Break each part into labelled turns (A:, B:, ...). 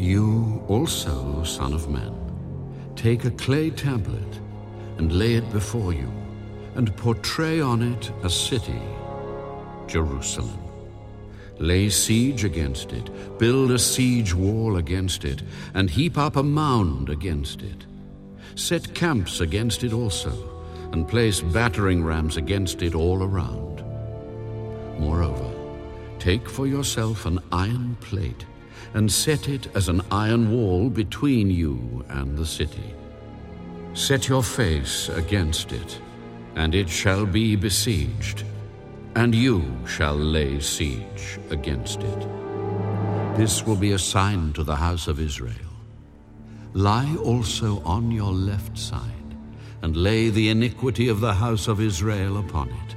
A: You also, Son of Man, take a clay tablet and lay it before you, and portray on it a city, Jerusalem. Lay siege against it, build a siege wall against it, and heap up a mound against it. Set camps against it also, and place battering rams against it all around. Moreover, take for yourself an iron plate, and set it as an iron wall between you and the city. Set your face against it, and it shall be besieged and you shall lay siege against it. This will be a sign to the house of Israel. Lie also on your left side, and lay the iniquity of the house of Israel upon it.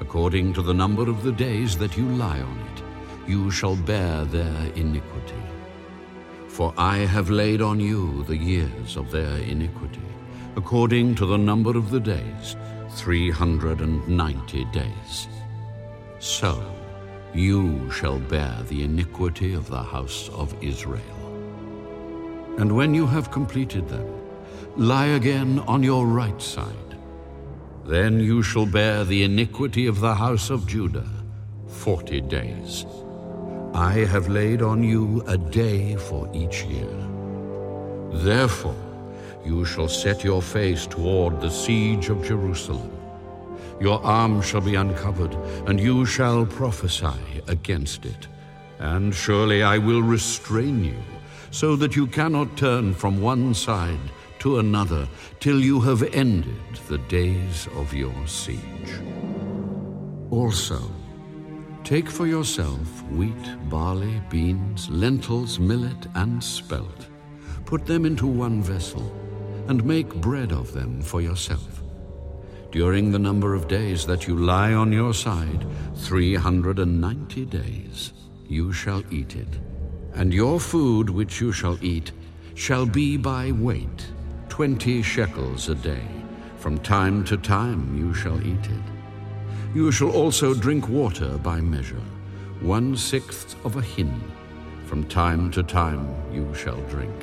A: According to the number of the days that you lie on it, you shall bear their iniquity. For I have laid on you the years of their iniquity, according to the number of the days 390 days. So you shall bear the iniquity of the house of Israel. And when you have completed them, lie again on your right side. Then you shall bear the iniquity of the house of Judah forty days. I have laid on you a day for each year. Therefore, you shall set your face toward the siege of Jerusalem. Your arm shall be uncovered, and you shall prophesy against it. And surely I will restrain you, so that you cannot turn from one side to another till you have ended the days of your siege. Also, take for yourself wheat, barley, beans, lentils, millet, and spelt. Put them into one vessel and make bread of them for yourself. During the number of days that you lie on your side, 390 days, you shall eat it. And your food which you shall eat shall be by weight, twenty shekels a day. From time to time you shall eat it. You shall also drink water by measure, one sixth of a hin. From time to time you shall drink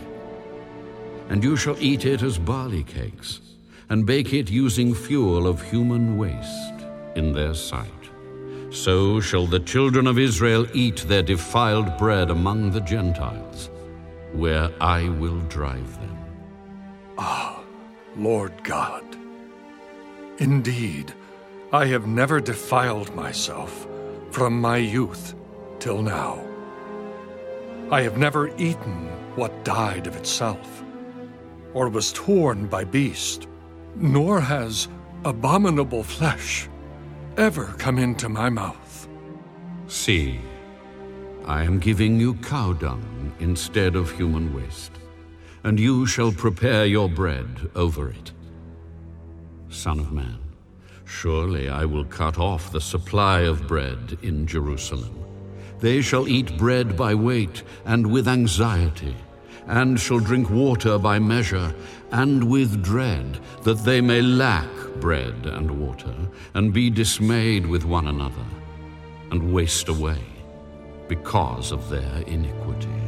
A: and you shall eat it as barley cakes, and bake it using fuel of human waste in their sight. So shall the children of Israel eat their defiled bread among the Gentiles, where I will drive them.
B: Ah, Lord God, indeed, I have never defiled myself from my youth till now. I have never eaten what died of itself or was torn by beast, nor has abominable flesh ever come into my mouth.
A: See, I am giving you cow dung instead of human waste, and you shall prepare your bread over it. Son of man, surely I will cut off the supply of bread in Jerusalem. They shall eat bread by weight and with anxiety and shall drink water by measure, and with dread, that they may lack bread and water, and be dismayed with one another, and waste away because of their iniquity.